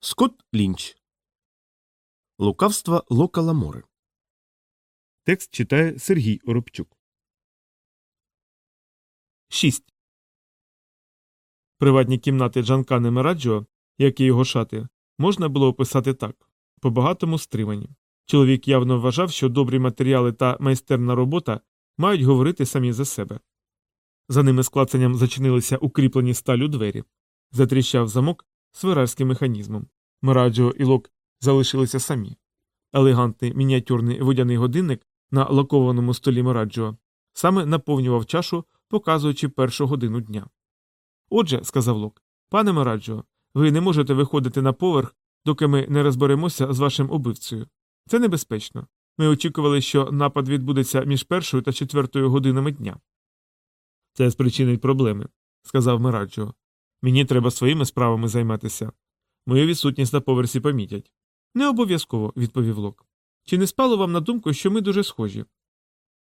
Скотт Лінч. Лукавство Лока Ламори. Текст читає Сергій Оробчук. 6. Приватні кімнати Джанкани Мераджо, як і його шати, можна було описати так по багатому стримані. Чоловік явно вважав, що добрі матеріали та майстерна робота мають говорити самі за себе. За ними з зачинилися укріплені сталю двері, затріщав замок свирарським механізмом. Мираджо і Лок залишилися самі. Елегантний мініатюрний водяний годинник на лакованому столі Мираджо саме наповнював чашу, показуючи першу годину дня. Отже, сказав Лок, пане Мираджо, ви не можете виходити на поверх, доки ми не розберемося з вашим убивцею. Це небезпечно. Ми очікували, що напад відбудеться між першою та четвертою годинами дня. Це спричинить проблеми, сказав Мираджо. Мені треба своїми справами займатися. Мою відсутність на поверсі помітять. Не обов'язково, відповів Лок. Чи не спало вам на думку, що ми дуже схожі?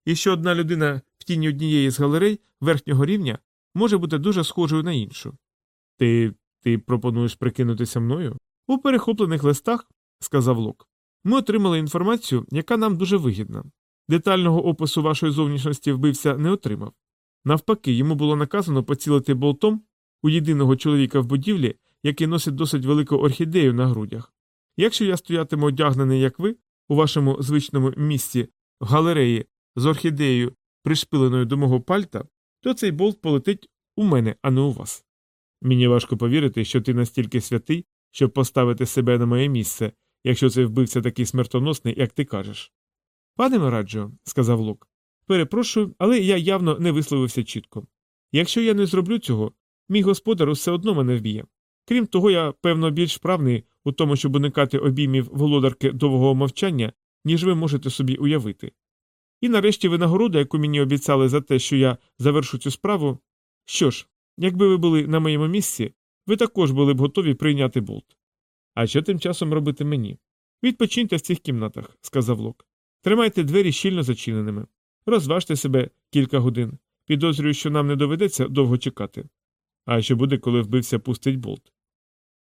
І що одна людина в тіні однієї з галерей верхнього рівня може бути дуже схожою на іншу. Ти ти пропонуєш прикинутися мною? У перехоплених листах, сказав Лок, ми отримали інформацію, яка нам дуже вигідна. Детального опису вашої зовнішності вбивця не отримав. Навпаки, йому було наказано поцілити болтом у єдиного чоловіка в будівлі, який носить досить велику орхідею на грудях. Якщо я стоятиму одягнений, як ви, у вашому звичному місці в галереї з орхідеєю, пришпиленою до мого пальта, то цей болт полетить у мене, а не у вас. Мені важко повірити, що ти настільки святий, щоб поставити себе на моє місце, якщо цей вбивця такий смертоносний, як ти кажеш. Пане Мираджо, сказав Лок, перепрошую, але я явно не висловився чітко. Якщо я не зроблю цього, мій господар усе одно мене вб'є. Крім того, я, певно, більш вправний у тому, щоб уникати обіймів володарки довгого мовчання, ніж ви можете собі уявити. І нарешті винагорода, яку мені обіцяли за те, що я завершу цю справу. Що ж, якби ви були на моєму місці, ви також були б готові прийняти болт. А що тим часом робити мені? Відпочиньте в цих кімнатах, сказав Лок. Тримайте двері щільно зачиненими. Розважте себе кілька годин. Підозрюю, що нам не доведеться довго чекати. А що буде, коли вбився пустить болт?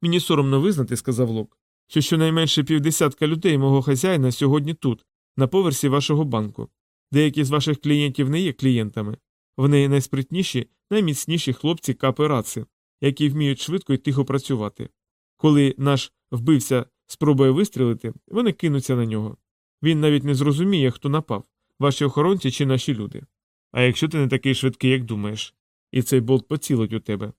Мені соромно визнати, сказав Лок, що щонайменше півдесятка людей мого хазяїна сьогодні тут, на поверсі вашого банку. Деякі з ваших клієнтів не є клієнтами. Вони найспритніші, найміцніші хлопці капи раци, які вміють швидко і тихо працювати. Коли наш вбивця спробує вистрілити, вони кинуться на нього. Він навіть не зрозуміє, хто напав ваші охоронці чи наші люди. А якщо ти не такий швидкий, як думаєш, і цей болт поцілить у тебе,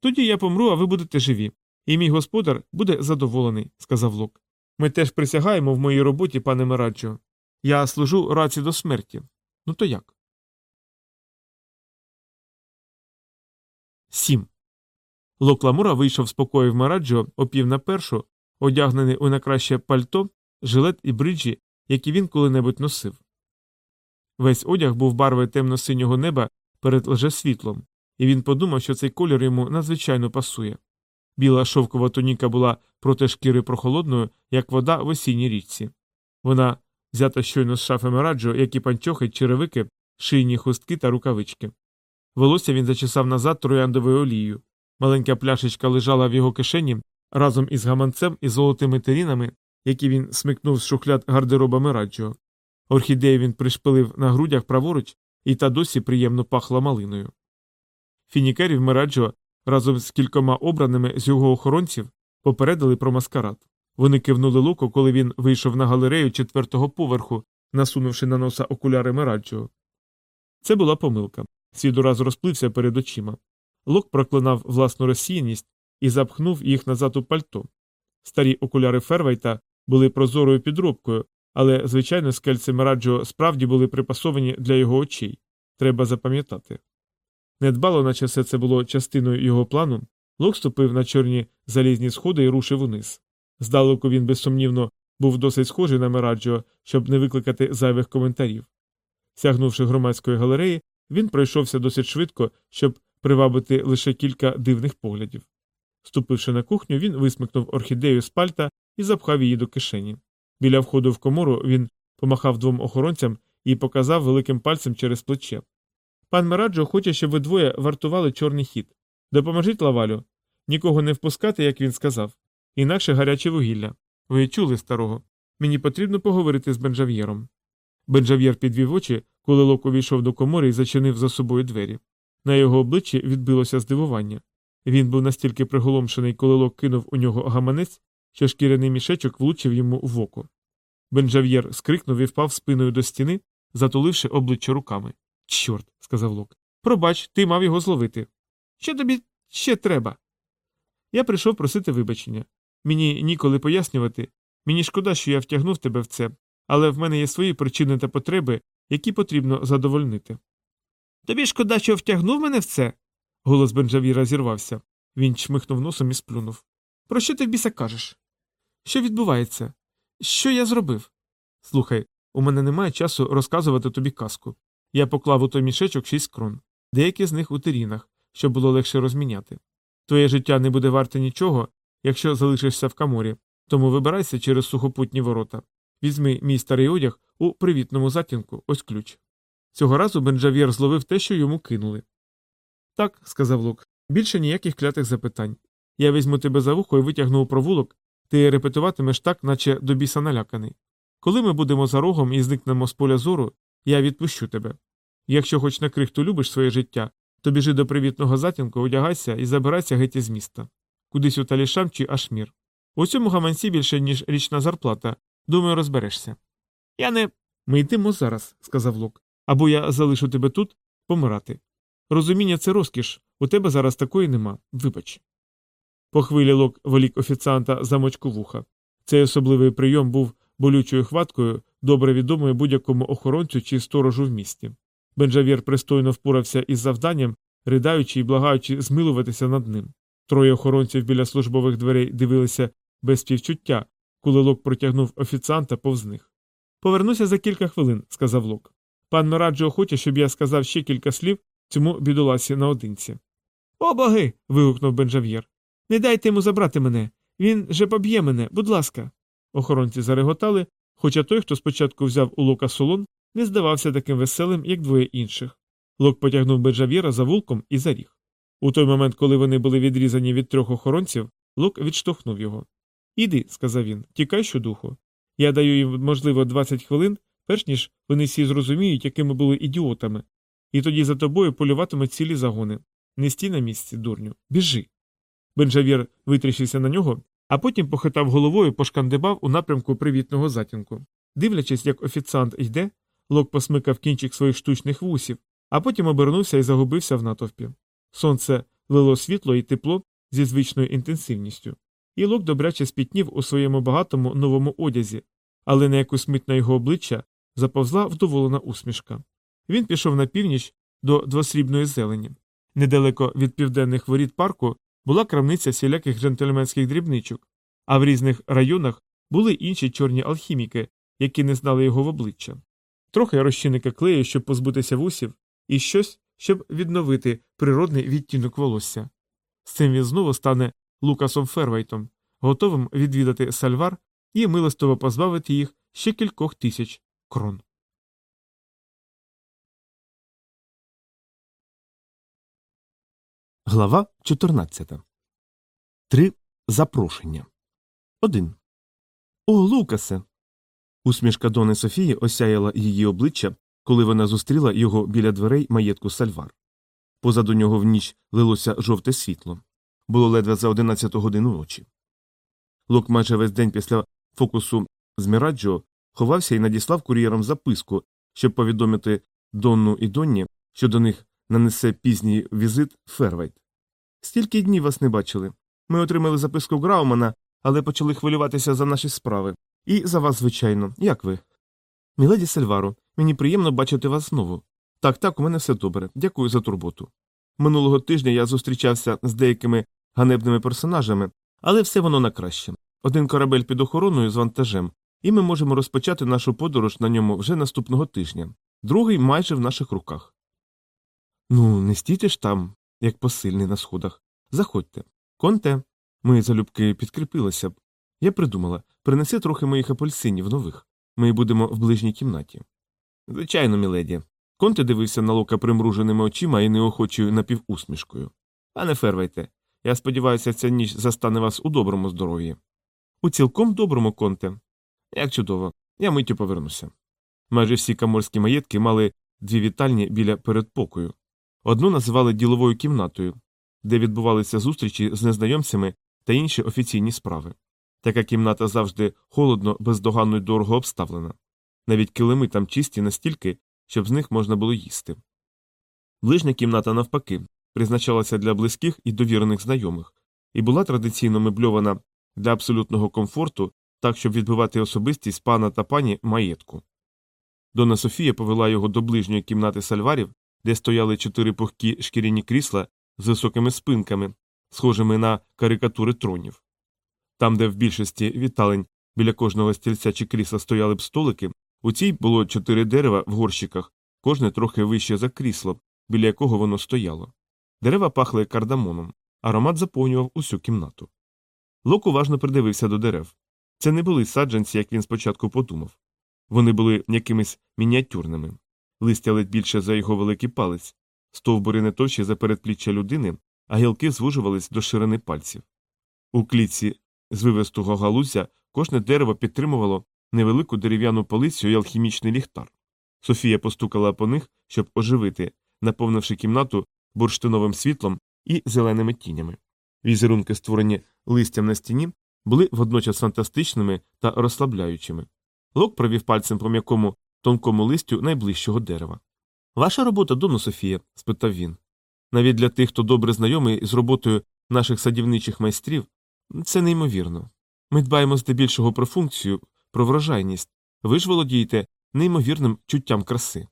тоді я помру, а ви будете живі. І мій господар буде задоволений, сказав Лок. Ми теж присягаємо в моїй роботі, пане Мераджо. Я служу раці до смерті. Ну то як? Сім. Лок Ламура вийшов з покоїв Мераджо о пів на першу, одягнений у найкраще пальто, жилет і бриджі, які він коли-небудь носив. Весь одяг був барви темно-синього неба перед лжесвітлом, і він подумав, що цей колір йому надзвичайно пасує. Біла шовкова туніка була проти шкіри прохолодною, як вода в осінній річці. Вона взята щойно з шафи Мераджо, як і панчохи, черевики, шийні хустки та рукавички. Волосся він зачесав назад трояндовою олією. Маленька пляшечка лежала в його кишені разом із гаманцем і золотими терінами, які він смикнув з шухляд гардероба Мераджо. Орхідею він пришпилив на грудях праворуч, і та досі приємно пахла малиною. Фінікерів Мераджо разом з кількома обраними з його охоронців попередили про маскарад. Вони кивнули луко, коли він вийшов на галерею четвертого поверху, насунувши на носа окуляри Мераджо. Це була помилка. Світ ураз розплився перед очима. Лок проклинав власну розсіяність і запхнув їх назад у пальто. Старі окуляри Фервайта були прозорою підробкою, але, звичайно, скельці Мераджо справді були припасовані для його очей. Треба запам'ятати. Недбало, наче все це було частиною його плану, Лок ступив на чорні залізні сходи і рушив униз. Здалеку він, безсумнівно, був досить схожий на Мераджо, щоб не викликати зайвих коментарів. Сягнувши громадської галереї, він пройшовся досить швидко, щоб привабити лише кілька дивних поглядів. Ступивши на кухню, він висмикнув орхідею з пальта і запхав її до кишені. Біля входу в комору він помахав двом охоронцям і показав великим пальцем через плече. Пан Мераджо хоче, щоб ви двоє вартували чорний хід. Допоможіть лавалю. Нікого не впускати, як він сказав. інакше гаряче вугілля. Ви чули старого. Мені потрібно поговорити з Бенжав'єром. Бенжав'єр підвів очі, коли Лок увійшов до комори і зачинив за собою двері. На його обличчі відбилося здивування. Він був настільки приголомшений, коли Лок кинув у нього гаманець, що шкіряний мішечок влучив йому в око. Бенжав'єр скрикнув і впав спиною до стіни, затуливши обличчя руками. Чорт, сказав Лок. Пробач, ти мав його зловити. Що тобі ще треба? Я прийшов просити вибачення. Мені ніколи пояснювати. Мені шкода, що я втягнув тебе в це, але в мене є свої причини та потреби, які потрібно задовольнити. Тобі шкода, що втягнув мене в це? Голос Бенджавіра зірвався. Він чмихнув носом і сплюнув. Про що ти в біса кажеш? Що відбувається? Що я зробив? Слухай, у мене немає часу розказувати тобі казку. Я поклав у той мішечок шість крон, деякі з них у терінах, щоб було легше розміняти. Твоє життя не буде варте нічого, якщо залишишся в каморі, тому вибирайся через сухопутні ворота. Візьми мій старий одяг у привітному затінку, ось ключ. Цього разу Бенджав'єр зловив те, що йому кинули. Так, сказав Лук, більше ніяких клятих запитань. Я візьму тебе за вухо і витягну у провулок, ти репетуватимеш так, наче до біса наляканий. Коли ми будемо за рогом і зникнемо з поля зору, я відпущу тебе. Якщо хоч на крихту любиш своє життя, то біжи до привітного затінку, одягайся і забирайся геть із міста. Кудись у талішам чи ашмір. У цьому гаманці більше, ніж річна зарплата. Думаю, розберешся. Я не. Ми йдемо зараз, сказав Лок. Або я залишу тебе тут помирати. Розуміння це розкіш, у тебе зараз такої нема. Вибач. По хвилі Лок волік офіціанта замочку вуха. Цей особливий прийом був болючою хваткою, добре відомою будь-якому охоронцю чи сторожу в місті. Бенджавір пристойно впорався із завданням, ридаючи і благаючи змилуватися над ним. Троє охоронців біля службових дверей дивилися без співчуття, коли Лок протягнув офіціанта повз них. Повернуся за кілька хвилин, сказав Лок. Пан Мираджо хоче, щоб я сказав ще кілька слів цьому бідоласі наодинці. О боги. вигукнув Бенджав'єр. Не дайте йому забрати мене. Він же поб'є мене, будь ласка. Охоронці зареготали, хоча той, хто спочатку взяв у Лока солон, не здавався таким веселим, як двоє інших. Лок потягнув Бенджав'єра за вулком і заріг. У той момент, коли вони були відрізані від трьох охоронців, Лок відштовхнув його. Іди, сказав він, тікай щодуху. Я даю їм, можливо, 20 хвилин, перш ніж вони всі зрозуміють, якими були ідіотами, і тоді за тобою полюватимуть цілі загони. Не стій на місці, дурню, біжи. Бенджавір витріщився на нього, а потім похитав головою, пошкандибав у напрямку привітного затінку. Дивлячись, як офіціант йде, Лок посмикав кінчик своїх штучних вусів, а потім обернувся і загубився в натовпі. Сонце лило світло і тепло зі звичною інтенсивністю. І Лок добряче спітнів у своєму багатому новому одязі, але на якусь мить на його обличчя заповзла вдоволена усмішка. Він пішов на північ до двосрібної зелені. Недалеко від південних воріт парку була крамниця всіляких джентльменських дрібничок, а в різних районах були інші чорні алхіміки, які не знали його в обличчя. Трохи розчинника клею, щоб позбутися вусів, і щось, щоб відновити природний відтінок волосся. З цим він знову стане Лукасом Фервейтом, готовим відвідати сальвар і милостиво позбавити їх ще кількох тисяч крон. Глава 14. Три запрошення. Один. О, Лукасе. Усмішка Донни Софії осяяла її обличчя, коли вона зустріла його біля дверей маєтку Сальвар. Позаду нього в ніч лилося жовте світло. Було ледве за одинадцяту годину ночі. Лок майже весь день після фокусу з Міраджо ховався і надіслав кур'єром записку, щоб повідомити Дону і Донні, що до них нанесе пізній візит Фервейт. Стільки днів вас не бачили. Ми отримали записку Граумана, але почали хвилюватися за наші справи. І за вас, звичайно, як ви? Міледі Сельваро, мені приємно бачити вас знову. Так, так, у мене все добре. Дякую за турботу. Минулого тижня я зустрічався з деякими ганебними персонажами, але все воно на краще. Один корабель під охороною з вантажем, і ми можемо розпочати нашу подорож на ньому вже наступного тижня, другий майже в наших руках. Ну, не стійте ж там, як посильний на сходах. Заходьте. Конте. Ми залюбки підкріпилися б. Я придумала принеси трохи моїх апельсинів нових. Ми будемо в ближній кімнаті. Звичайно, міледі. Конте дивився на лока примруженими очима і неохочою напівусмішкою. Пане Фервайте, Я сподіваюся, ця ніч застане вас у доброму здоров'ї. У цілком доброму конте. Як чудово, я миттю повернуся. Майже всі каморські маєтки мали дві вітальні біля передпокою. Одну називали діловою кімнатою, де відбувалися зустрічі з незнайомцями та інші офіційні справи. Така кімната завжди холодно, бездоганно й дорого обставлена. Навіть килими там чисті настільки, щоб з них можна було їсти. Ближня кімната, навпаки, призначалася для близьких і довірених знайомих, і була традиційно мебльована для абсолютного комфорту, так щоб відбивати особистість пана та пані маєтку. Дона Софія повела його до ближньої кімнати сальварів, де стояли чотири пухкі шкіряні крісла з високими спинками, схожими на карикатури тронів. Там, де в більшості віталень біля кожного стільця чи крісла стояли б столики, у цій було чотири дерева в горщиках, кожне трохи вище за крісло, біля якого воно стояло. Дерева пахли кардамоном, аромат заповнював усю кімнату. Лок уважно придивився до дерев. Це не були саджанці, як він спочатку подумав. Вони були якимись мініатюрними, листя ледь більше за його великий палець, стовбури не товщі за передпліччя людини, а гілки звужувались до ширини пальців. У клітці з вивестого галузя кожне дерево підтримувало невелику дерев'яну полицю і алхімічний ліхтар. Софія постукала по них, щоб оживити, наповнивши кімнату бурштиновим світлом і зеленими тінями. Візерунки, створені листям на стіні, були водночас фантастичними та розслабляючими. Лок провів пальцем по м'якому тонкому листю найближчого дерева. Ваша робота, Дону Софія? спитав він. Навіть для тих, хто добре знайомий з роботою наших садівничих майстрів, це неймовірно. Ми дбаємо здебільшого про функцію, про врожайність. Ви ж володієте неймовірним чуттям краси.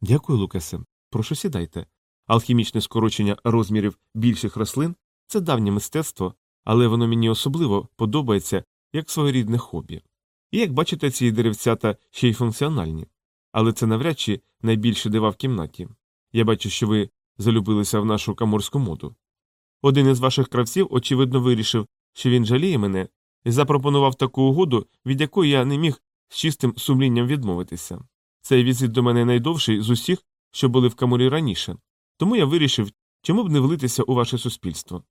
Дякую, Лукасе. Прошу сідайте. Алхімічне скорочення розмірів більших рослин це давнє мистецтво, але воно мені особливо подобається як своєрідне хобі. І як бачите, ці деревцята ще й функціональні. Але це навряд чи найбільше дива в кімнаті. Я бачу, що ви залюбилися в нашу каморську моду. Один із ваших кравців, очевидно, вирішив, що він жаліє мене, і запропонував таку угоду, від якої я не міг з чистим сумлінням відмовитися. Цей візит до мене найдовший з усіх, що були в каморі раніше, тому я вирішив, чому б не влитися у ваше суспільство.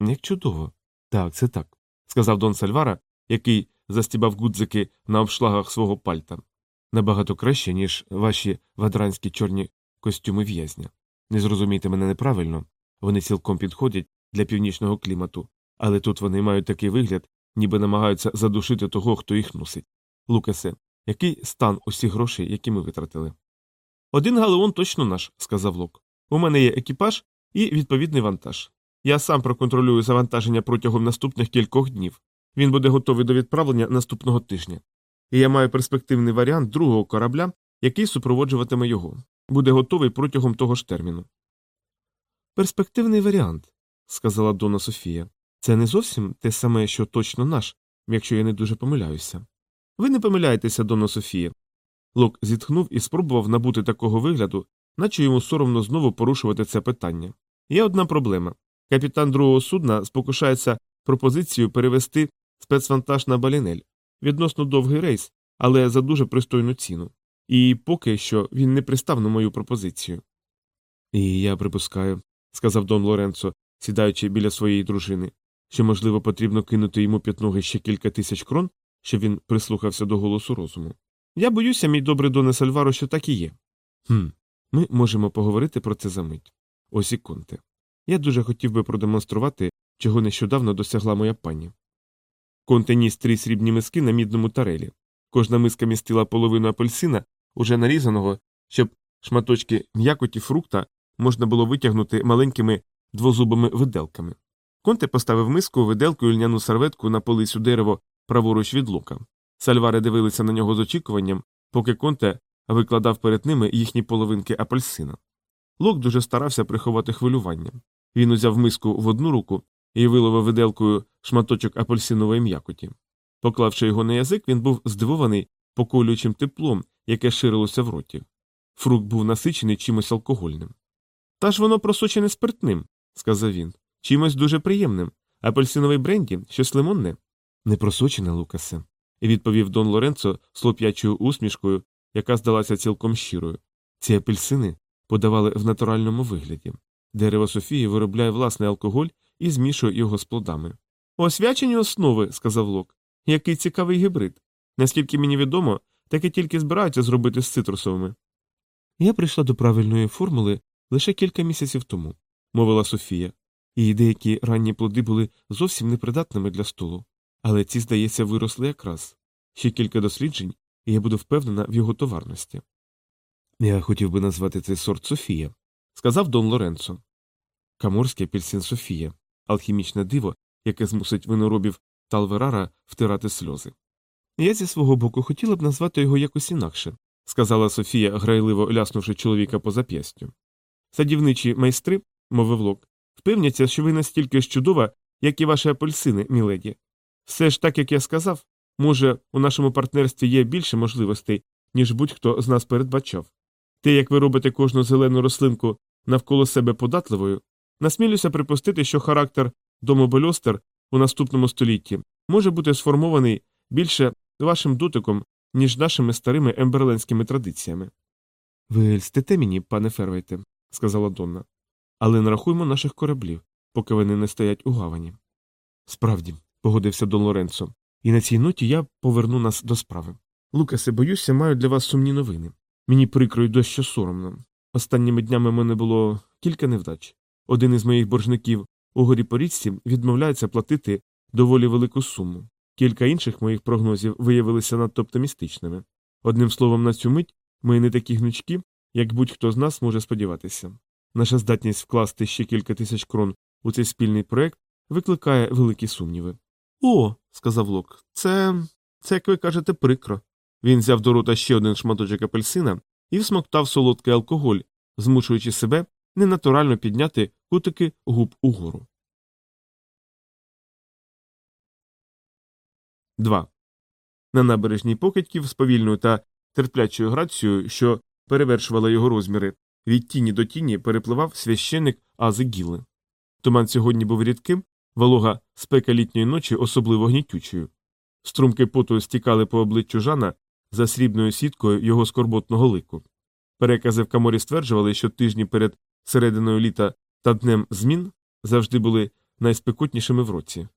Як чудово. Так, це так, сказав Дон Сальвара, який застібав гудзики на обшлагах свого пальта. Набагато краще, ніж ваші вадранські чорні костюми в'язня. Не зрозумійте мене неправильно, вони цілком підходять для північного клімату, але тут вони мають такий вигляд, ніби намагаються задушити того, хто їх носить. Лукасе, який стан усіх грошей, які ми витратили? Один галеон точно наш, сказав Лок. У мене є екіпаж і відповідний вантаж. Я сам проконтролюю завантаження протягом наступних кількох днів. Він буде готовий до відправлення наступного тижня. І я маю перспективний варіант другого корабля, який супроводжуватиме його. Буде готовий протягом того ж терміну. Перспективний варіант, сказала Дона Софія. Це не зовсім те саме, що точно наш, якщо я не дуже помиляюся. Ви не помиляєтеся, Дона Софія. Лок зітхнув і спробував набути такого вигляду, наче йому соромно знову порушувати це питання. Є одна проблема. Капітан другого судна спокушається пропозицію перевести спецвантаж на балінель. Відносно довгий рейс, але за дуже пристойну ціну. І поки що він не пристав на мою пропозицію. І я припускаю, сказав Дон Лоренцо, сідаючи біля своєї дружини, що, можливо, потрібно кинути йому під ноги ще кілька тисяч крон, щоб він прислухався до голосу розуму. Я боюся, мій добрий Доне Сальваро, що так і є. Хм, ми можемо поговорити про це за мить. Ось і конте. Я дуже хотів би продемонструвати, чого нещодавно досягла моя пані. Конте ніс три срібні миски на мідному тарелі. Кожна миска містила половину апельсина, уже нарізаного, щоб шматочки м'якоті фрукта можна було витягнути маленькими двозубими виделками. Конте поставив миску, виделку і льняну серветку на полицю дерево праворуч від лука. Сальвари дивилися на нього з очікуванням, поки конте викладав перед ними їхні половинки апельсина. Лок дуже старався приховати хвилювання. Він узяв миску в одну руку і виловив виделкою шматочок апельсинової м'якоті. Поклавши його на язик, він був здивований поколюючим теплом, яке ширилося в роті. Фрукт був насичений чимось алкогольним. Та ж воно просочене спиртним, сказав він, чимось дуже приємним. Апельсиновий бренді, щось лимонне. Не просочене, Лукасе, відповів Дон Лоренцо слоп'ячою усмішкою, яка здалася цілком щирою. Ці апельсини подавали в натуральному вигляді. Дерево Софії виробляє власний алкоголь і змішує його з плодами. Освячені основи, сказав Лок. Який цікавий гібрид. Наскільки мені відомо, таке тільки збираються зробити з цитрусовими. Я прийшла до правильної формули лише кілька місяців тому, мовила Софія, і деякі ранні плоди були зовсім непридатними для столу, але ці, здається, виросли якраз. Ще кілька досліджень, і я буду впевнена в його товарності. Я хотів би назвати цей сорт Софія, сказав Дон Лоренцо. Каморський апельсин Софія, алхімічне диво, яке змусить виноробів Талверара втирати сльози. Я зі свого боку хотіла б назвати його якось інакше, сказала Софія, грайливо ляснувши чоловіка по зап'ястю. Садівничі майстри, мовив Лок, впевняться, що ви настільки ж чудова, як і ваші апельсини, міледі. Все ж так, як я сказав, може, у нашому партнерстві є більше можливостей, ніж будь-хто з нас передбачав. Те, як ви робите кожну зелену рослинку навколо себе податливою, насмілюся припустити, що характер дому Бельостер у наступному столітті може бути сформований більше вашим дотиком, ніж нашими старими емберленськими традиціями. Ви льстите мені, пане Фервейте, сказала Донна. Але нарахуймо наших кораблів, поки вони не стоять у гавані. Справді, погодився Дон Лоренцо, і на цій ноті я поверну нас до справи. Лукасе, боюся, маю для вас сумні новини. Мені прикро й дещо соромно. Останніми днями в мене було кілька невдач. Один із моїх боржників у горі порічці відмовляється платити доволі велику суму. Кілька інших моїх прогнозів виявилися надто оптимістичними. Одним словом, на цю мить ми не такі гнучкі, як будь-хто з нас може сподіватися. Наша здатність вкласти ще кілька тисяч крон у цей спільний проект викликає великі сумніви. О, сказав Лок, це. це, як ви кажете, прикро. Він взяв до рота ще один шматочок апельсина і всмоктав солодкий алкоголь, змушуючи себе ненатурально підняти кутики губ угору. 2. На набережній покидьків з повільною та терплячою грацією, що перевершувала його розміри, від тіні до тіні перепливав священник Ази Гіли. Туман сьогодні був рідким, волога спека літньої ночі особливо гнітючою. Струмки поту стікали по обличчю Жана за срібною сіткою його скорботного лику. Перекази в каморі стверджували, що тижні перед серединою літа та днем змін завжди були найспекотнішими в році.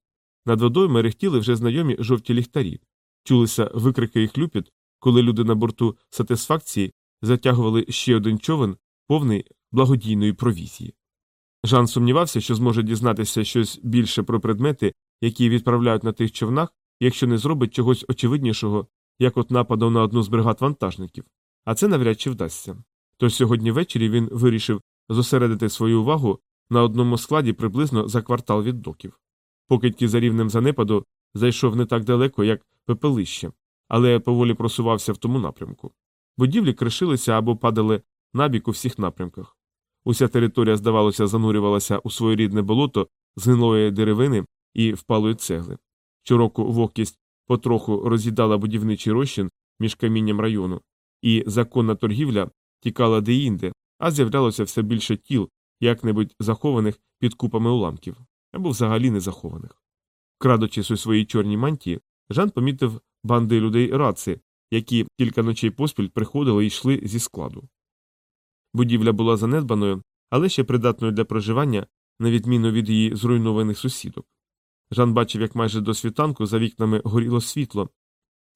Над водою мерехтіли вже знайомі жовті ліхтарі, чулися викрики і хлюпіт, коли люди на борту сатисфакції затягували ще один човен, повний благодійної провізії. Жан сумнівався, що зможе дізнатися щось більше про предмети, які відправляють на тих човнах, якщо не зробить чогось очевиднішого, як от нападу на одну з бригад вантажників, а це навряд чи вдасться. Тож сьогодні ввечері він вирішив зосередити свою увагу на одному складі приблизно за квартал від доків. Покидьки за рівнем занепаду зайшов не так далеко, як пепелище, але поволі просувався в тому напрямку. Будівлі кришилися або падали набік у всіх напрямках. Уся територія, здавалося, занурювалася у своєрідне болото з гнилої деревини і впалої цегли. Щороку вогкість потроху роз'їдала будівничий розчин між камінням району, і законна торгівля тікала деінде, а з'являлося все більше тіл, як-небудь захованих під купами уламків або взагалі не захованих. Крадучись у своїй чорній мантії, Жан помітив банди людей раци, які кілька ночей поспіль приходили і йшли зі складу. Будівля була занедбаною, але ще придатною для проживання, на відміну від її зруйнованих сусідок. Жан бачив, як майже до світанку за вікнами горіло світло,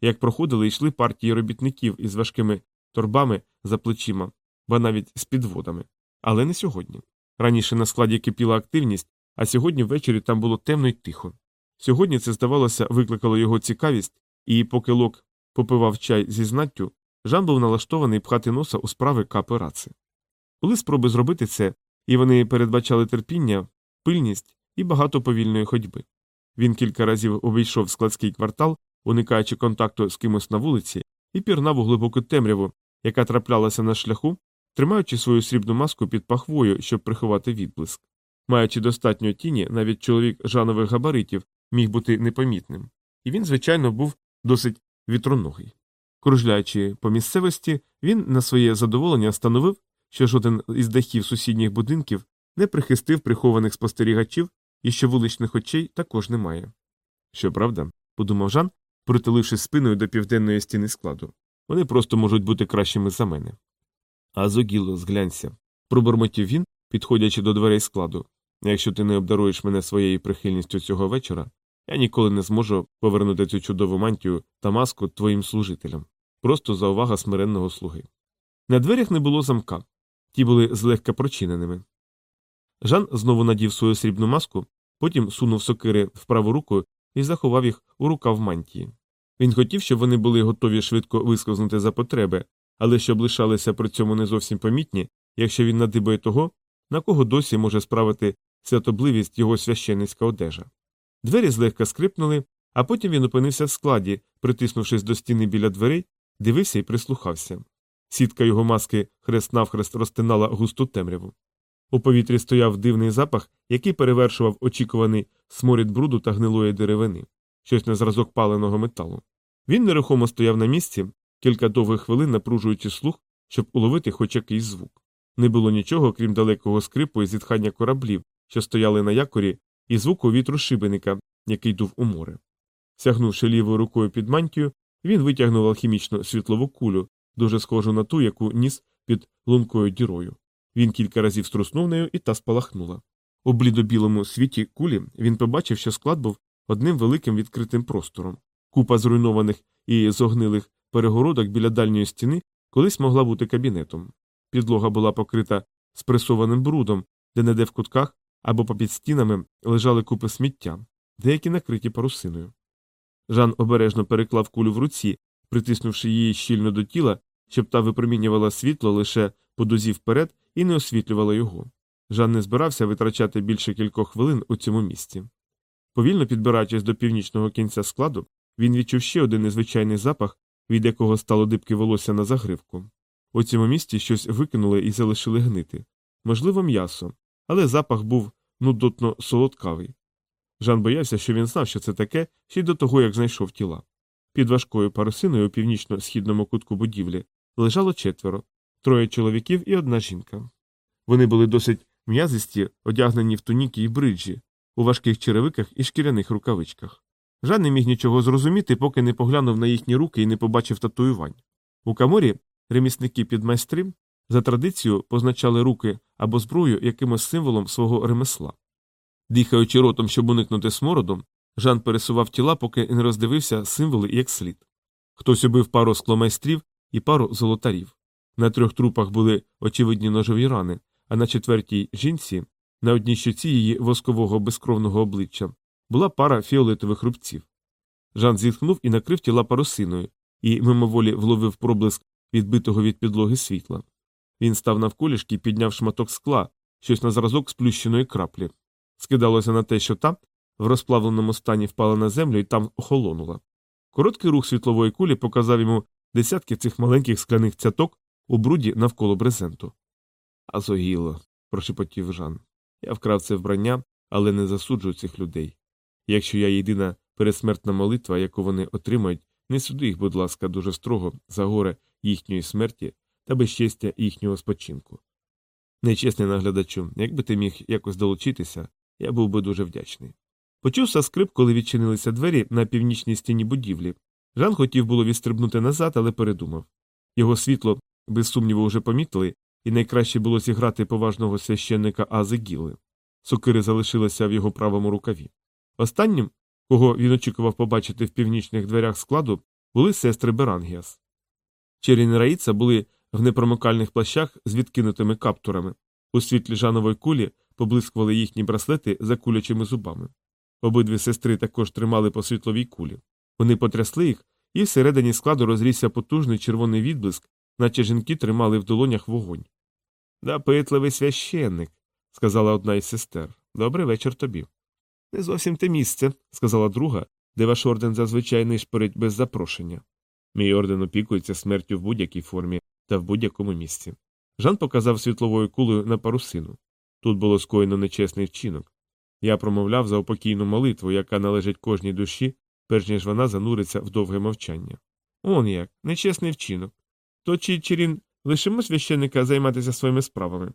як проходили йшли партії робітників із важкими торбами за плечима, ба навіть з підводами. Але не сьогодні. Раніше на складі кипіла активність, а сьогодні ввечері там було темно й тихо. Сьогодні це, здавалося, викликало його цікавість, і поки Лок попивав чай зі знаттю, Жан був налаштований пхати носа у справи капи раци. Були спроби зробити це, і вони передбачали терпіння, пильність і багато повільної ходьби. Він кілька разів обійшов складський квартал, уникаючи контакту з кимось на вулиці, і пірнав у глибоку темряву, яка траплялася на шляху, тримаючи свою срібну маску під пахвою, щоб приховати відблиск. Маючи достатньо тіні, навіть чоловік жанових габаритів міг бути непомітним, і він, звичайно, був досить вітроногий. Кружляючи по місцевості, він на своє задоволення встановив, що жоден із дахів сусідніх будинків не прихистив прихованих спостерігачів і що вуличних очей також немає. Щоправда, подумав Жан, притулившись спиною до південної стіни складу, вони просто можуть бути кращими за мене. А зглянься, пробормотів він, підходячи до дверей складу. Якщо ти не обдаруєш мене своєю прихильністю цього вечора, я ніколи не зможу повернути цю чудову мантію та маску твоїм служителям. Просто за увага смиренного слуги. На дверях не було замка, ті були злегка прочиненими. Жан знову надів свою срібну маску, потім сунув сокири в праву руку і заховав їх у рукав мантії. Він хотів, щоб вони були готові швидко вискознути за потреби, але щоб лишалися при цьому не зовсім помітні, якщо він надибає того, на кого досі може справити святобливість його священницька одежа. Двері злегка скрипнули, а потім він опинився в складі, притиснувшись до стіни біля дверей, дивився і прислухався. Сітка його маски хрест навхрест розтинала густу темряву. У повітрі стояв дивний запах, який перевершував очікуваний сморід бруду та гнилої деревини, щось на зразок паленого металу. Він нерухомо стояв на місці, кілька довгих хвилин напружуючи слух, щоб уловити хоч якийсь звук. Не було нічого, крім далекого скрипу і зітхання кораблів, що стояли на якорі, і звуку вітру шибеника, який дув у море. Сягнувши лівою рукою під мантію, він витягнув алхімічну світлову кулю, дуже схожу на ту, яку ніс під лункою дірою. Він кілька разів струснув нею і та спалахнула. У блідо-білому світі кулі він побачив, що склад був одним великим відкритим простором. Купа зруйнованих і зогнилих перегородок біля дальньої стіни колись могла бути кабінетом. Підлога була покрита спресованим брудом, де неде в кутках або попід стінами лежали купи сміття, деякі накриті парусиною. Жан обережно переклав кулю в руці, притиснувши її щільно до тіла, щоб та випромінювала світло лише по дузі вперед і не освітлювала його. Жан не збирався витрачати більше кількох хвилин у цьому місці. Повільно підбираючись до північного кінця складу, він відчув ще один незвичайний запах, від якого стало дибки волосся на загривку. У цьому місці щось викинули і залишили гнити можливо, м'ясо, але запах був нудотно солодкавий. Жан боявся, що він знав, що це таке, ще й до того, як знайшов тіла. Під важкою парусиною у північно-східному кутку будівлі лежало четверо троє чоловіків і одна жінка. Вони були досить м'язисті, одягнені в туніки і бриджі, у важких черевиках і шкіряних рукавичках. Жан не міг нічого зрозуміти, поки не поглянув на їхні руки і не побачив татуювань. У каморі ремісники під майстри за традицією позначали руки або зброю якимось символом свого ремесла. Дихаючи ротом, щоб уникнути смороду, Жан пересував тіла, поки не роздивився символи як слід. Хтось убив пару скломайстрів і пару золотарів. На трьох трупах були очевидні ножові рани, а на четвертій жінці, на одній щоці її воскового безкровного обличчя, була пара фіолетових рубців. Жан зітхнув і накрив тіла парусиною, і мимоволі вловив проблиск відбитого від підлоги світла. Він став навколішки і підняв шматок скла, щось на зразок сплющеної краплі. Скидалося на те, що та в розплавленому стані впала на землю і там охолонула. Короткий рух світлової кулі показав йому десятки цих маленьких скляних цяток у бруді навколо брезенту. Азогіло, прошепотів Жан. Я вкрав це вбрання, але не засуджую цих людей. Якщо я єдина пересмертна молитва, яку вони отримають, не суди їх, будь ласка, дуже строго за горе їхньої смерті та безчестя їхнього спочинку. Нечесний наглядачу, якби ти міг якось долучитися, я був би дуже вдячний. Почувся скрип, коли відчинилися двері на північній стіні будівлі. Жан хотів було відстрибнути назад, але передумав. Його світло, без сумніву, вже помітили, і найкраще було зіграти поважного священника Ази Гіли. Сокири залишилися в його правому рукаві. Останнім, кого він очікував побачити в північних дверях складу, були сестри Берангіас. Черін і Раїца були в непромокальних плащах з відкинутими каптурами. У світлі жанової кулі поблискували їхні браслети за кулячими зубами. Обидві сестри також тримали по світловій кулі. Вони потрясли їх, і всередині складу розрісся потужний червоний відблиск, наче жінки тримали в долонях вогонь. Допитливий священник, сказала одна із сестер. Добрий вечір тобі. Не зовсім те місце, сказала друга, де ваш орден зазвичай нишпорить без запрошення. Мій орден опікується смертю в будь-якій формі та в будь-якому місці. Жан показав світловою кулею на парусину. Тут було скоєно нечесний вчинок. Я промовляв за упокійну молитву, яка належить кожній душі, перш ніж вона зануриться в довге мовчання. Он як, нечесний вчинок. То чи Чирін лишимо священника займатися своїми справами?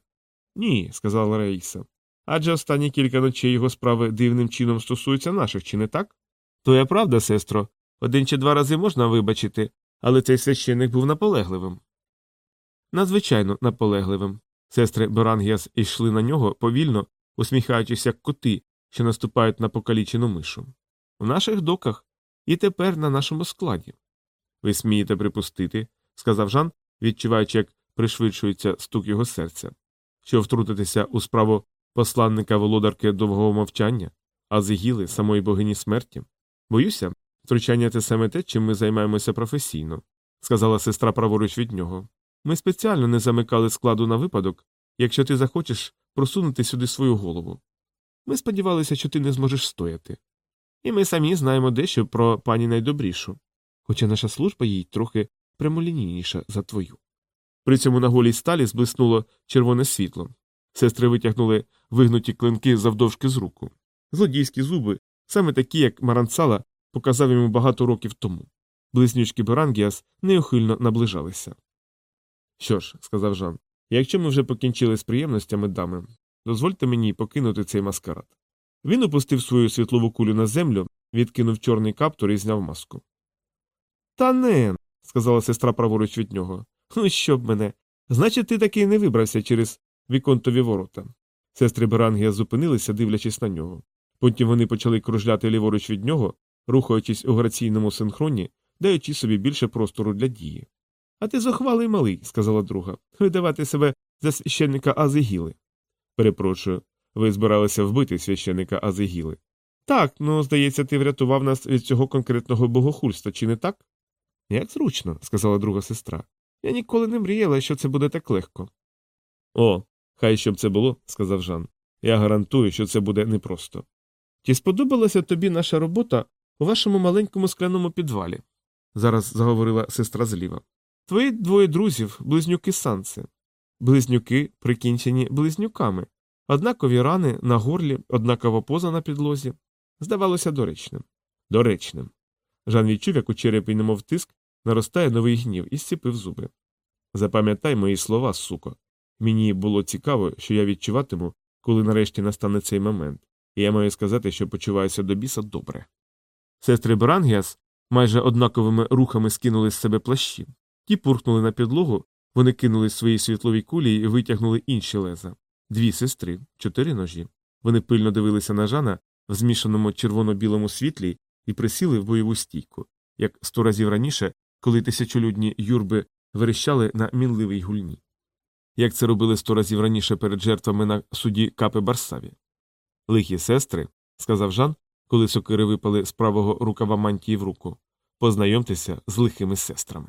Ні, сказала Раїса. Адже останні кілька ночей його справи дивним чином стосуються наших, чи не так? То я правда, сестро. Один чи два рази можна вибачити, але цей священник був наполегливим. Надзвичайно наполегливим. Сестри Борангіас йшли на нього повільно, усміхаючись, як коти, що наступають на покалічену мишу. В наших доках і тепер на нашому складі. Ви смієте припустити, сказав Жан, відчуваючи, як пришвидшується стук його серця, що втрутитися у справу посланника володарки довгого мовчання, а зигіли самої богині смерті. Боюся, втручання це саме те, чим ми займаємося професійно, сказала сестра праворуч від нього. Ми спеціально не замикали складу на випадок, якщо ти захочеш просунути сюди свою голову. Ми сподівалися, що ти не зможеш стояти. І ми самі знаємо дещо про пані найдобрішу, хоча наша служба їй трохи прямолінійніша за твою. При цьому на голій сталі зблиснуло червоне світло. Сестри витягнули вигнуті клинки завдовжки з руку. Злодійські зуби, саме такі, як Маранцала, показав йому багато років тому. Близнючки Берангіас неухильно наближалися. Що ж, сказав Жан, якщо ми вже покінчили з приємностями дами, дозвольте мені покинути цей маскарад. Він опустив свою світлову кулю на землю, відкинув чорний каптур і зняв маску. Та не, сказала сестра праворуч від нього. Ну, що б мене. Значить, ти таки не вибрався через віконтові ворота. Сестри Берангія зупинилися, дивлячись на нього. Потім вони почали кружляти ліворуч від нього, рухаючись у граційному синхроні, даючи собі більше простору для дії. А ти зухвалий малий, сказала друга, видавати себе за священника Азигіли. Перепрошую, ви збиралися вбити священика Азигіли. Так, ну, здається, ти врятував нас від цього конкретного богохульства, чи не так? Як зручно, сказала друга сестра. Я ніколи не мріяла, що це буде так легко. О, хай щоб це було, сказав Жан. Я гарантую, що це буде непросто. Чи сподобалася тобі наша робота у вашому маленькому скляному підвалі? зараз заговорила сестра зліва. Твої двоє друзів, близнюки Санце. Близнюки прикінчені близнюками, однакові рани на горлі, однакова поза на підлозі. Здавалося доречним. Доречним. Жан відчув, як у черепі немов тиск, наростає новий гнів і зціпив зуби. Запам'ятай мої слова, суко. Мені було цікаво, що я відчуватиму, коли нарешті настане цей момент, і я маю сказати, що почуваюся до біса добре. Сестри Берангіас майже однаковими рухами скинули з себе плащі. Ті пурхнули на підлогу, вони кинули свої світлові кулі і витягнули інші леза. Дві сестри, чотири ножі. Вони пильно дивилися на Жана в змішаному червоно-білому світлі і присіли в бойову стійку, як сто разів раніше, коли тисячолюдні юрби верещали на мінливій гульні. Як це робили сто разів раніше перед жертвами на суді Капи Барсаві. Лихі сестри, сказав Жан, коли сокири випали з правого рукава мантії в руку. Познайомтеся з лихими сестрами.